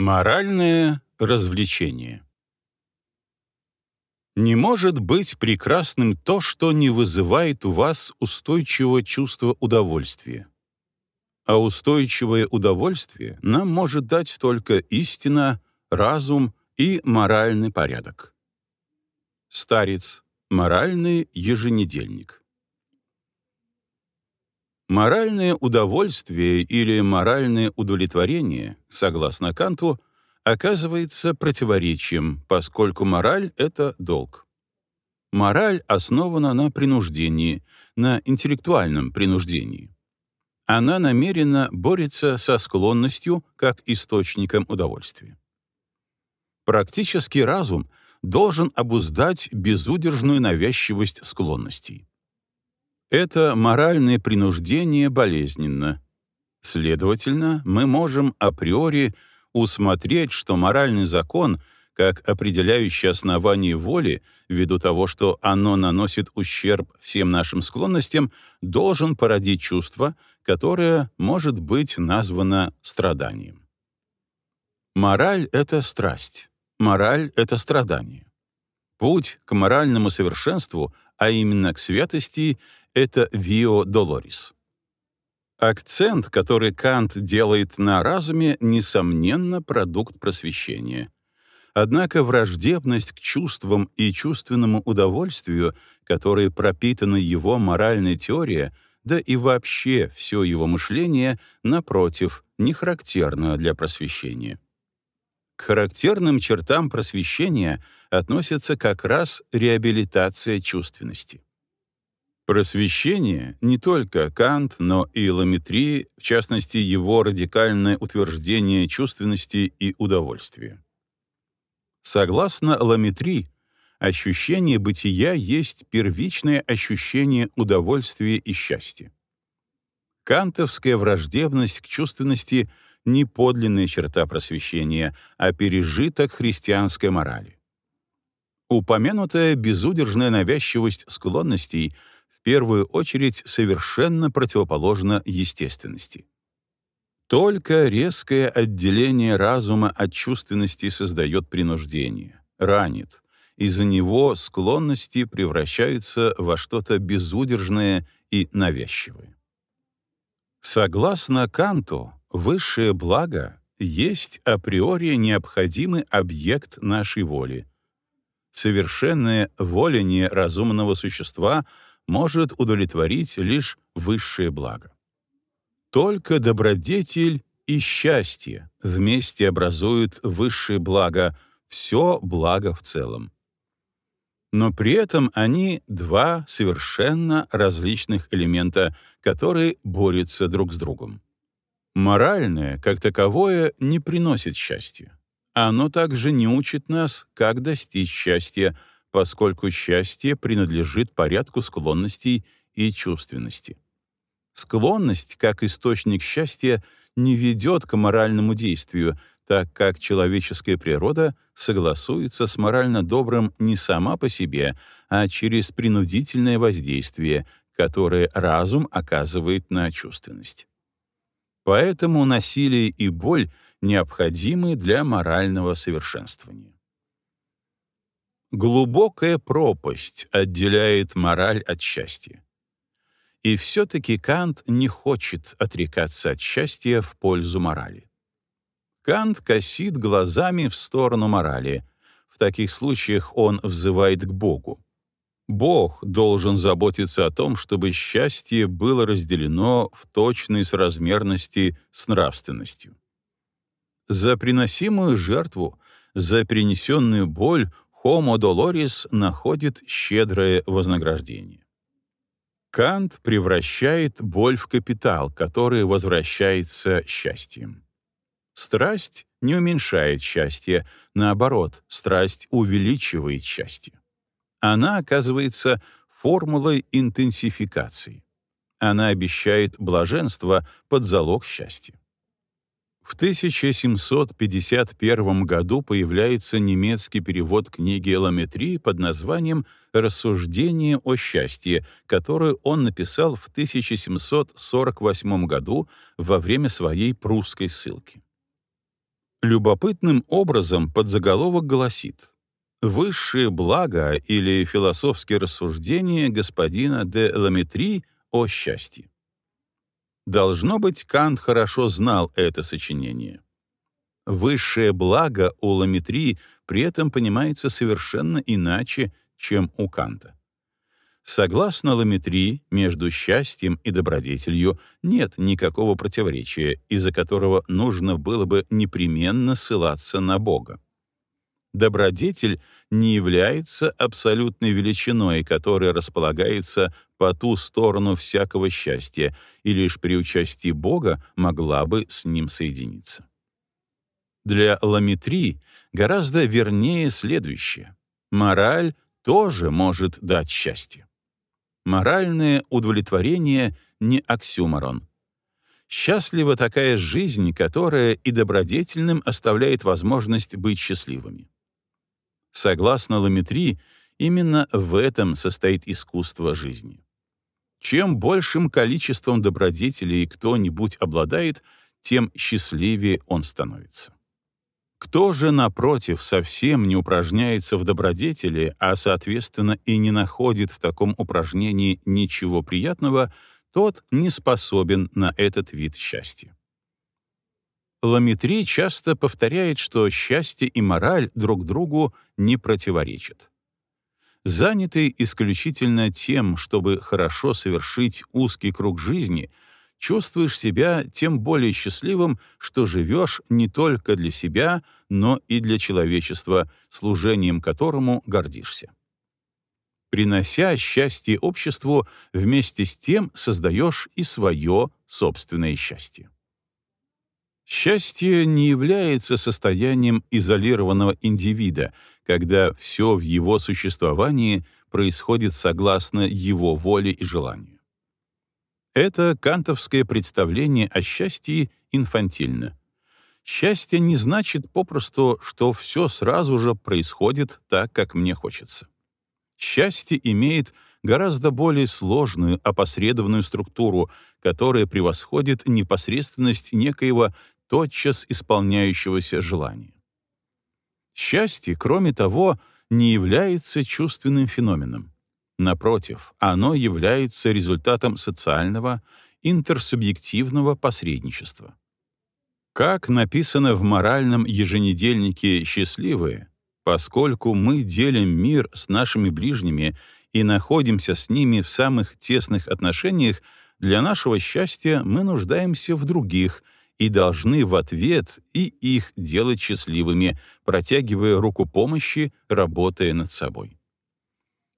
Моральное развлечение Не может быть прекрасным то, что не вызывает у вас устойчивого чувства удовольствия. А устойчивое удовольствие нам может дать только истина, разум и моральный порядок. Старец. Моральный еженедельник. Моральное удовольствие или моральное удовлетворение, согласно Канту, оказывается противоречием, поскольку мораль — это долг. Мораль основана на принуждении, на интеллектуальном принуждении. Она намеренно борется со склонностью как источником удовольствия. Практический разум должен обуздать безудержную навязчивость склонностей. Это моральное принуждение болезненно. Следовательно, мы можем априори усмотреть, что моральный закон, как определяющее основание воли, ввиду того, что оно наносит ущерб всем нашим склонностям, должен породить чувство, которое может быть названо страданием. Мораль — это страсть, мораль — это страдание. Путь к моральному совершенству, а именно к святости, это «Вио Долорис». Акцент, который Кант делает на разуме, несомненно, продукт просвещения. Однако враждебность к чувствам и чувственному удовольствию, которые пропитаны его моральной теорией, да и вообще все его мышление, напротив, не характерно для просвещения. К характерным чертам просвещения относится как раз реабилитация чувственности. Просвещение — не только Кант, но и Ламетри, в частности, его радикальное утверждение чувственности и удовольствия. Согласно Ламетри, ощущение бытия есть первичное ощущение удовольствия и счастья. Кантовская враждебность к чувственности — не подлинная черта просвещения, а пережиток христианской морали. Упомянутая безудержная навязчивость склонностей — в первую очередь совершенно противоположно естественности. Только резкое отделение разума от чувственности создает принуждение, ранит. Из-за него склонности превращаются во что-то безудержное и навязчивое. Согласно Канту, высшее благо есть априори необходимый объект нашей воли. Совершенное воление разумного существа — может удовлетворить лишь высшее благо. Только добродетель и счастье вместе образуют высшее благо, все благо в целом. Но при этом они два совершенно различных элемента, которые борются друг с другом. Моральное, как таковое, не приносит счастья. Оно также не учит нас, как достичь счастья, поскольку счастье принадлежит порядку склонностей и чувственности. Склонность, как источник счастья, не ведет к моральному действию, так как человеческая природа согласуется с морально добрым не сама по себе, а через принудительное воздействие, которое разум оказывает на чувственность. Поэтому насилие и боль необходимы для морального совершенствования. Глубокая пропасть отделяет мораль от счастья. И все-таки Кант не хочет отрекаться от счастья в пользу морали. Кант косит глазами в сторону морали. В таких случаях он взывает к Богу. Бог должен заботиться о том, чтобы счастье было разделено в точной соразмерности с нравственностью. За приносимую жертву, за принесенную боль Homo Dolores находит щедрое вознаграждение. Кант превращает боль в капитал, который возвращается счастьем. Страсть не уменьшает счастье, наоборот, страсть увеличивает счастье. Она оказывается формулой интенсификации. Она обещает блаженство под залог счастья. В 1751 году появляется немецкий перевод книги Ламетри под названием «Рассуждение о счастье», которую он написал в 1748 году во время своей прусской ссылки. Любопытным образом подзаголовок гласит «Высшее благо» или философские рассуждения господина де Ламетри о счастье. Должно быть, Кант хорошо знал это сочинение. Высшее благо у Ламетри при этом понимается совершенно иначе, чем у Канта. Согласно Ламетри, между счастьем и добродетелью нет никакого противоречия, из-за которого нужно было бы непременно ссылаться на Бога. Добродетель не является абсолютной величиной, которая располагается по ту сторону всякого счастья, и лишь при участии Бога могла бы с ним соединиться. Для ламетри гораздо вернее следующее. Мораль тоже может дать счастье. Моральное удовлетворение не оксюморон. Счастлива такая жизнь, которая и добродетельным оставляет возможность быть счастливыми. Согласно ламетри, именно в этом состоит искусство жизни. Чем большим количеством добродетелей кто-нибудь обладает, тем счастливее он становится. Кто же, напротив, совсем не упражняется в добродетели, а, соответственно, и не находит в таком упражнении ничего приятного, тот не способен на этот вид счастья. Ламетри часто повторяет, что счастье и мораль друг другу не противоречат. Занятый исключительно тем, чтобы хорошо совершить узкий круг жизни, чувствуешь себя тем более счастливым, что живешь не только для себя, но и для человечества, служением которому гордишься. Принося счастье обществу, вместе с тем создаешь и свое собственное счастье. Счастье не является состоянием изолированного индивида, когда все в его существовании происходит согласно его воле и желанию. Это кантовское представление о счастье инфантильно. Счастье не значит попросту, что все сразу же происходит так, как мне хочется. Счастье имеет гораздо более сложную опосредованную структуру, которая превосходит непосредственность некоего тотчас исполняющегося желания. Счастье, кроме того, не является чувственным феноменом. Напротив, оно является результатом социального, интерсубъективного посредничества. Как написано в моральном еженедельнике «Счастливые», поскольку мы делим мир с нашими ближними и находимся с ними в самых тесных отношениях, для нашего счастья мы нуждаемся в других — и должны в ответ и их делать счастливыми, протягивая руку помощи, работая над собой.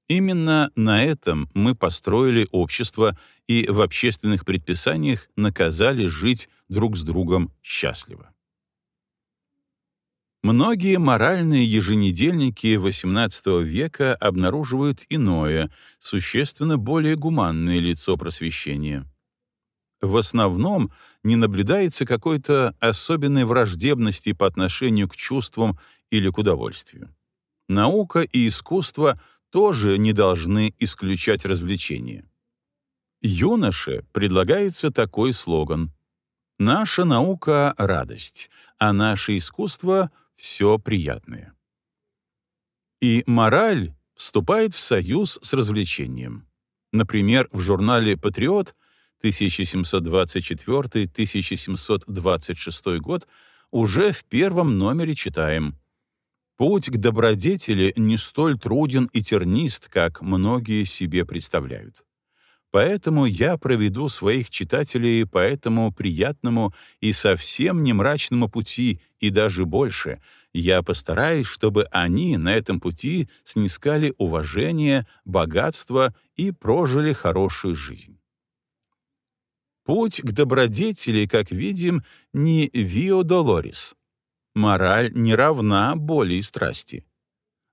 Именно на этом мы построили общество и в общественных предписаниях наказали жить друг с другом счастливо. Многие моральные еженедельники XVIII века обнаруживают иное, существенно более гуманное лицо просвещения — в основном не наблюдается какой-то особенной враждебности по отношению к чувствам или к удовольствию. Наука и искусство тоже не должны исключать развлечения. Юноше предлагается такой слоган «Наша наука — радость, а наше искусство — все приятное». И мораль вступает в союз с развлечением. Например, в журнале «Патриот» 1724-1726 год, уже в первом номере читаем «Путь к добродетели не столь труден и тернист, как многие себе представляют. Поэтому я проведу своих читателей по этому приятному и совсем не мрачному пути, и даже больше. Я постараюсь, чтобы они на этом пути снискали уважение, богатство и прожили хорошую жизнь. Путь к добродетели, как видим, не вио долорис. Мораль не равна боли и страсти.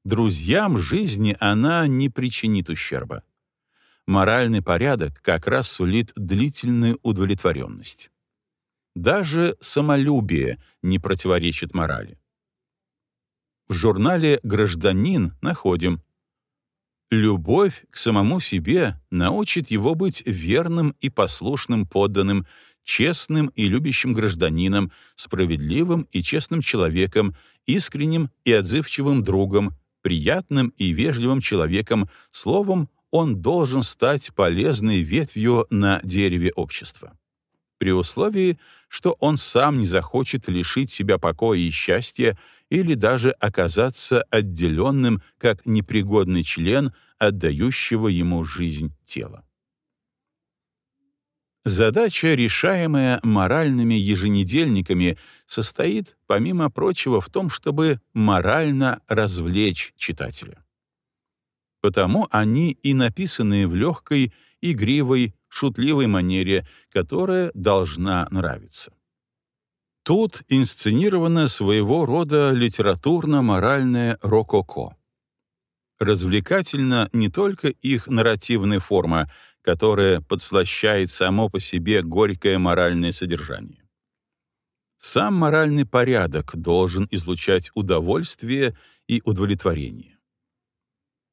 Друзьям жизни она не причинит ущерба. Моральный порядок как раз сулит длительную удовлетворенность. Даже самолюбие не противоречит морали. В журнале «Гражданин» находим Любовь к самому себе научит его быть верным и послушным подданным, честным и любящим гражданином, справедливым и честным человеком, искренним и отзывчивым другом, приятным и вежливым человеком, словом, он должен стать полезной ветвью на дереве общества. При условии, что он сам не захочет лишить себя покоя и счастья или даже оказаться отделенным как непригодный член отдающего ему жизнь тела. Задача, решаемая моральными еженедельниками, состоит, помимо прочего, в том, чтобы морально развлечь читателя. Потому они и написаны в легкой, игривой, шутливой манере, которая должна нравиться. Тут инсценировано своего рода литературно-моральное рококо. Развлекательна не только их нарративная форма, которая подслащает само по себе горькое моральное содержание. Сам моральный порядок должен излучать удовольствие и удовлетворение.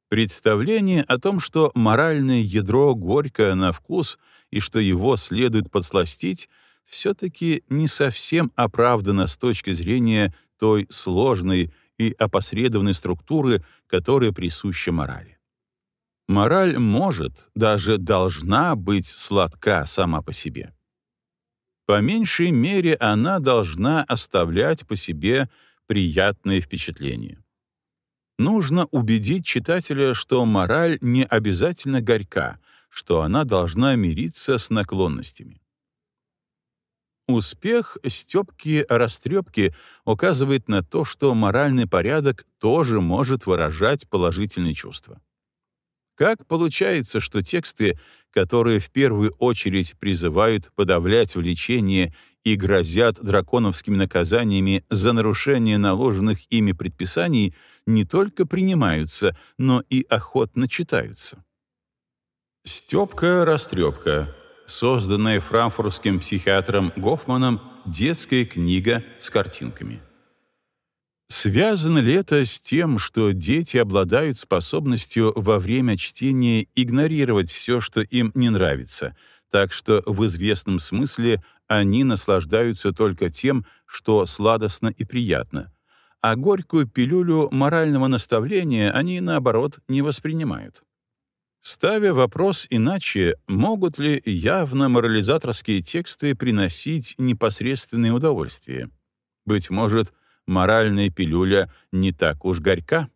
Представление о том, что моральное ядро горько на вкус и что его следует подсластить, все-таки не совсем оправдано с точки зрения той сложной и опосредованной структуры, которая присуща морали. Мораль может, даже должна быть сладка сама по себе. По меньшей мере она должна оставлять по себе приятные впечатления нужно убедить читателя, что мораль не обязательно горька, что она должна мириться с наклонностями. Успех Степки-растрепки указывает на то, что моральный порядок тоже может выражать положительные чувства. Как получается, что тексты, которые в первую очередь призывают подавлять влечение и грозят драконовскими наказаниями за нарушение наложенных ими предписаний, не только принимаются, но и охотно читаются. «Степка-растрепка», созданная франкфуртским психиатром Гофманом детская книга с картинками. Связано ли это с тем, что дети обладают способностью во время чтения игнорировать все, что им не нравится, так что в известном смысле они наслаждаются только тем, что сладостно и приятно, а горькую пилюлю морального наставления они, наоборот, не воспринимают. Ставя вопрос иначе, могут ли явно морализаторские тексты приносить непосредственное удовольствие? Быть может, моральная пилюля не так уж горька?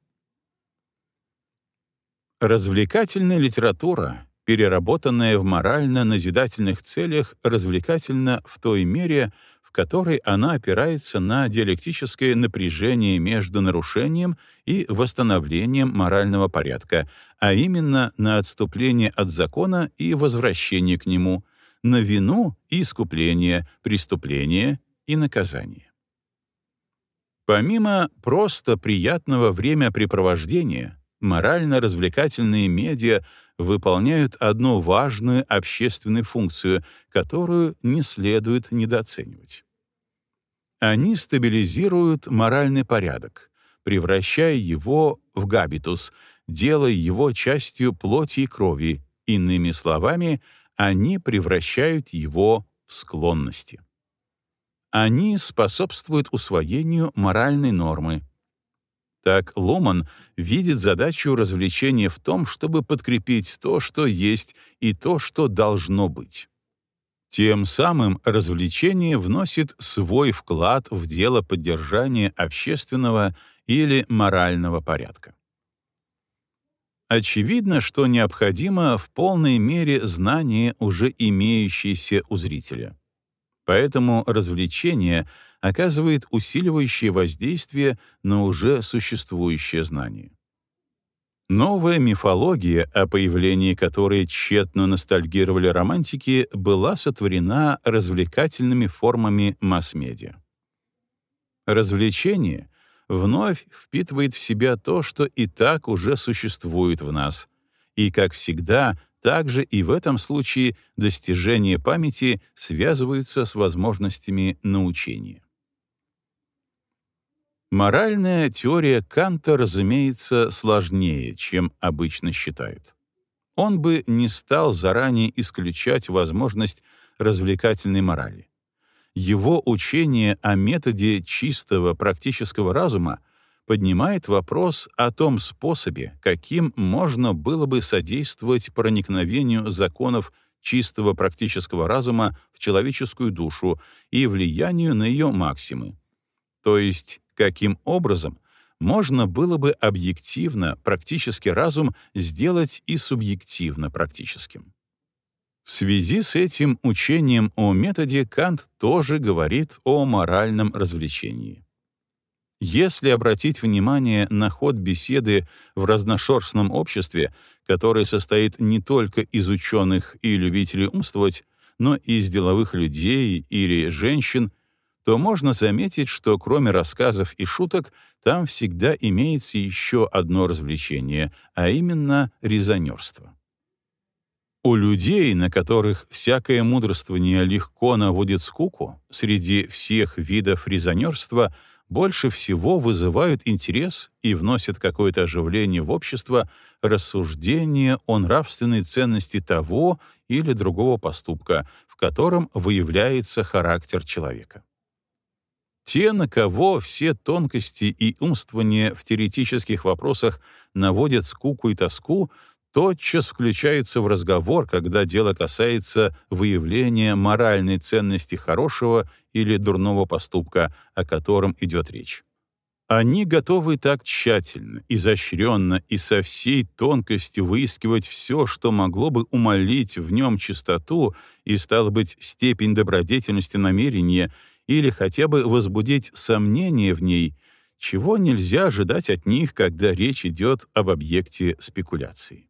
Развлекательная литература переработанная в морально-назидательных целях, развлекательна в той мере, которой она опирается на диалектическое напряжение между нарушением и восстановлением морального порядка, а именно на отступление от закона и возвращение к нему, на вину и искупление, преступление и наказание. Помимо просто приятного времяпрепровождения, морально-развлекательные медиа выполняют одну важную общественную функцию, которую не следует недооценивать. Они стабилизируют моральный порядок, превращая его в габитус, делая его частью плоти и крови, иными словами, они превращают его в склонности. Они способствуют усвоению моральной нормы, так Ломан видит задачу развлечения в том, чтобы подкрепить то, что есть, и то, что должно быть. Тем самым развлечение вносит свой вклад в дело поддержания общественного или морального порядка. Очевидно, что необходимо в полной мере знание уже имеющееся у зрителя. Поэтому развлечение — оказывает усиливающее воздействие на уже существующее знание. Новая мифология, о появлении которой тщетно ностальгировали романтики, была сотворена развлекательными формами масс-медиа. Развлечение вновь впитывает в себя то, что и так уже существует в нас, и, как всегда, также и в этом случае достижения памяти связываются с возможностями научения. Моральная теория Канта, разумеется, сложнее, чем обычно считают. Он бы не стал заранее исключать возможность развлекательной морали. Его учение о методе чистого практического разума поднимает вопрос о том способе, каким можно было бы содействовать проникновению законов чистого практического разума в человеческую душу и влиянию на ее максимы. То есть, каким образом можно было бы объективно практический разум сделать и субъективно практическим. В связи с этим учением о методе Кант тоже говорит о моральном развлечении. Если обратить внимание на ход беседы в разношерстном обществе, которое состоит не только из ученых и любителей умствовать, но и из деловых людей или женщин, то можно заметить, что кроме рассказов и шуток, там всегда имеется еще одно развлечение, а именно резонерство. У людей, на которых всякое мудрствование легко наводит скуку, среди всех видов резонерства — больше всего вызывают интерес и вносят какое-то оживление в общество рассуждения о нравственной ценности того или другого поступка, в котором выявляется характер человека. Те, на кого все тонкости и умствования в теоретических вопросах наводят скуку и тоску, тотчас включаются в разговор, когда дело касается выявления моральной ценности хорошего или дурного поступка, о котором идет речь. Они готовы так тщательно, изощренно и со всей тонкостью выискивать все, что могло бы умолить в нем чистоту и, стало быть, степень добродетельности намерения или хотя бы возбудить сомнение в ней, чего нельзя ожидать от них, когда речь идет об объекте спекуляции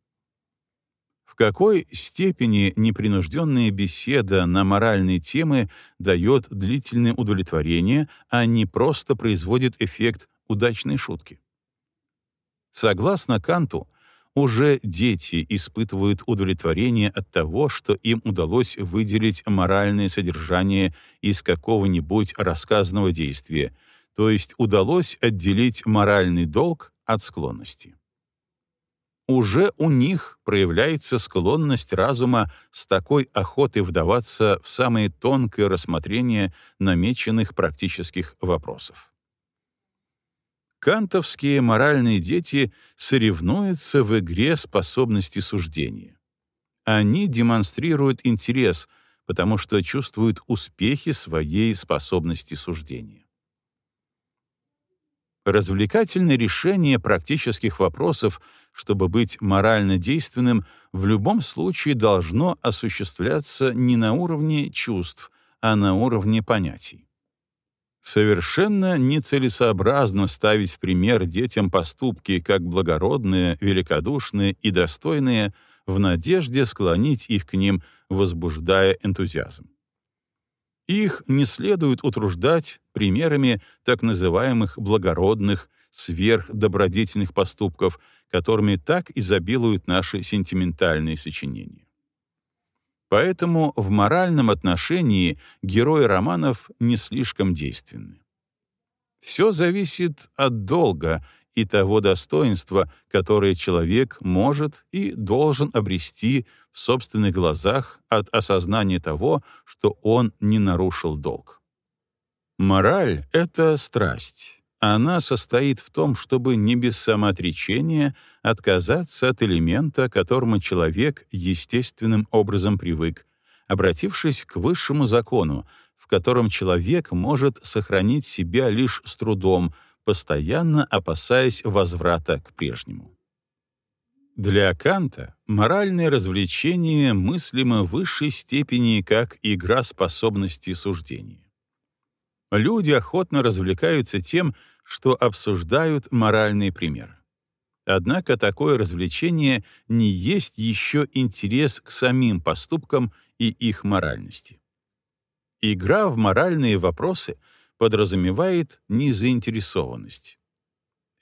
какой степени непринужденная беседа на моральные темы дает длительное удовлетворение, а не просто производит эффект удачной шутки. Согласно Канту, уже дети испытывают удовлетворение от того, что им удалось выделить моральное содержание из какого-нибудь рассказанного действия, то есть удалось отделить моральный долг от склонности уже у них проявляется склонность разума с такой охотой вдаваться в самые тонкое рассмотрение намеченных практических вопросов. Кантовские моральные дети соревнуются в игре способности суждения. Они демонстрируют интерес, потому что чувствуют успехи своей способности суждения. Развлекательное решение практических вопросов — чтобы быть морально действенным, в любом случае должно осуществляться не на уровне чувств, а на уровне понятий. Совершенно нецелесообразно ставить в пример детям поступки как благородные, великодушные и достойные в надежде склонить их к ним, возбуждая энтузиазм. Их не следует утруждать примерами так называемых благородных, сверхдобродетельных поступков, которыми так изобилуют наши сентиментальные сочинения. Поэтому в моральном отношении герои романов не слишком действенны. Все зависит от долга и того достоинства, которое человек может и должен обрести в собственных глазах от осознания того, что он не нарушил долг. Мораль — это страсть, она состоит в том, чтобы не без самоотречения отказаться от элемента, которому человек естественным образом привык, обратившись к высшему закону, в котором человек может сохранить себя лишь с трудом, постоянно опасаясь возврата к прежнему. Для Канта моральное развлечение мыслимо в высшей степени как игра способности суждения. Люди охотно развлекаются тем, что обсуждают моральные примеры. Однако такое развлечение не есть еще интерес к самим поступкам и их моральности. Игра в моральные вопросы подразумевает незаинтересованность.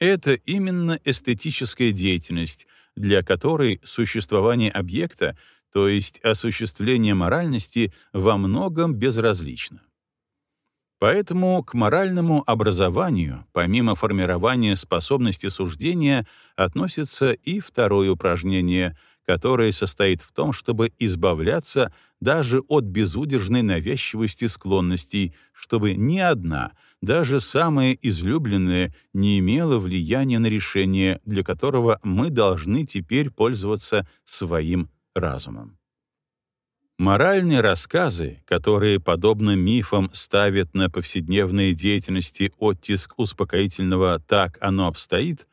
Это именно эстетическая деятельность, для которой существование объекта, то есть осуществление моральности, во многом безразлично. Поэтому к моральному образованию, помимо формирования способности суждения, относится и второе упражнение, которое состоит в том, чтобы избавляться даже от безудержной навязчивости склонностей, чтобы ни одна, даже самая излюбленная, не имела влияния на решение, для которого мы должны теперь пользоваться своим разумом. Моральные рассказы, которые, подобно мифам, ставят на повседневной деятельности оттиск успокоительного «так оно обстоит»,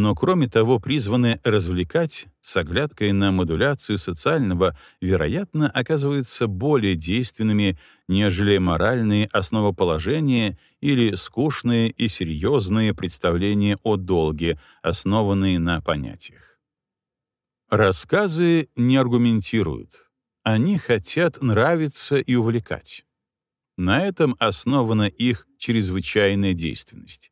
но, кроме того, призваны развлекать, с оглядкой на модуляцию социального, вероятно, оказываются более действенными, нежели моральные основоположения или скучные и серьезные представления о долге, основанные на понятиях. Рассказы не аргументируют, они хотят нравиться и увлекать. На этом основана их чрезвычайная действенность.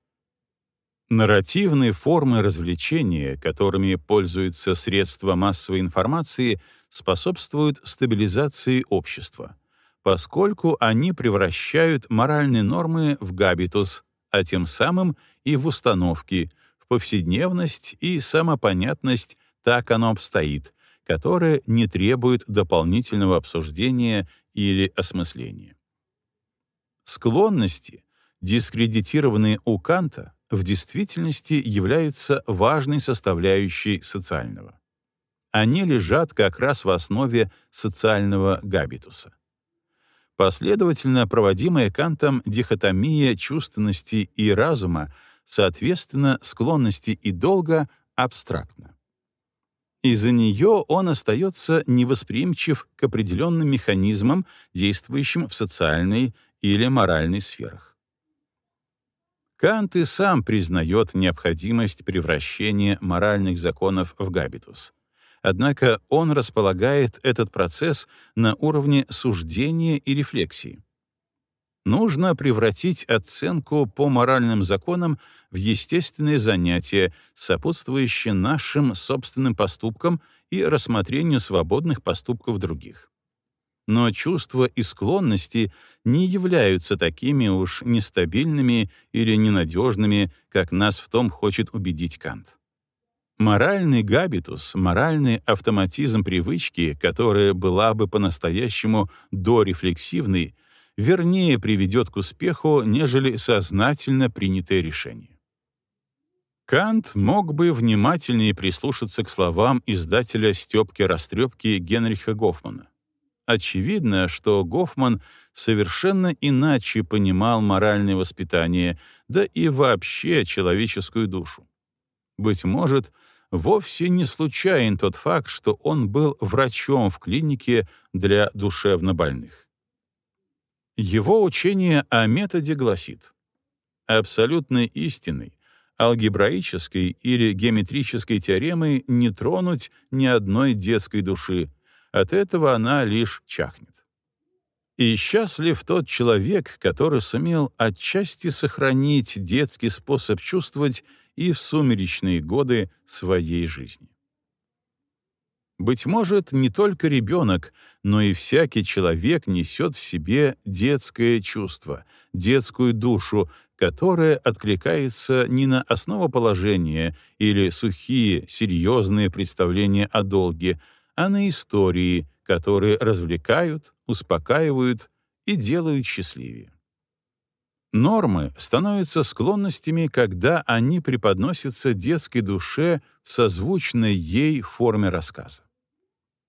Нарративные формы развлечения, которыми пользуются средства массовой информации, способствуют стабилизации общества, поскольку они превращают моральные нормы в габитус, а тем самым и в установки, в повседневность и самопонятность «так оно обстоит», которое не требует дополнительного обсуждения или осмысления. Склонности, дискредитированные у Канта, в действительности являются важной составляющей социального. Они лежат как раз в основе социального габитуса. Последовательно проводимая Кантом дихотомия чувственности и разума, соответственно, склонности и долга, абстрактна. Из-за нее он остается невосприимчив к определенным механизмам, действующим в социальной или моральной сферах. Кант и сам признает необходимость превращения моральных законов в габитус. Однако он располагает этот процесс на уровне суждения и рефлексии. Нужно превратить оценку по моральным законам в естественное занятие, сопутствующее нашим собственным поступкам и рассмотрению свободных поступков других. Но чувства и склонности не являются такими уж нестабильными или ненадежными, как нас в том хочет убедить Кант. Моральный габитус, моральный автоматизм привычки, которая была бы по-настоящему дорефлексивной, вернее приведет к успеху, нежели сознательно принятое решение. Кант мог бы внимательнее прислушаться к словам издателя «Стёпки-растрёпки» Генриха Гофмана. Очевидно, что Гофман совершенно иначе понимал моральное воспитание, да и вообще человеческую душу. Быть может, вовсе не случайен тот факт, что он был врачом в клинике для душевнобольных. Его учение о методе гласит, абсолютной истиной, алгебраической или геометрической теоремой не тронуть ни одной детской души, от этого она лишь чахнет. И счастлив тот человек, который сумел отчасти сохранить детский способ чувствовать и в сумеречные годы своей жизни. Быть может, не только ребенок, но и всякий человек несет в себе детское чувство, детскую душу, которая откликается не на основоположение или сухие, серьезные представления о долге, а на истории, которые развлекают, успокаивают и делают счастливее. Нормы становятся склонностями, когда они преподносятся детской душе в созвучной ей форме рассказа.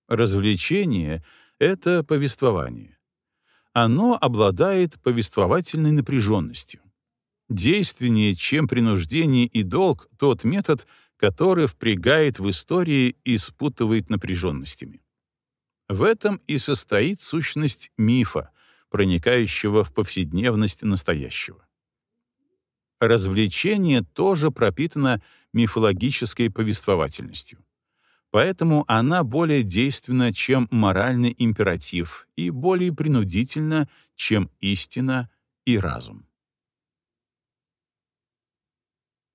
Развлечение — это повествование. Оно обладает повествовательной напряженностью. Действеннее, чем принуждение и долг, тот метод, который впрягает в истории и спутывает напряженностями. В этом и состоит сущность мифа, проникающего в повседневность настоящего. Развлечение тоже пропитано мифологической повествовательностью. Поэтому она более действенна, чем моральный императив, и более принудительна, чем истина и разум.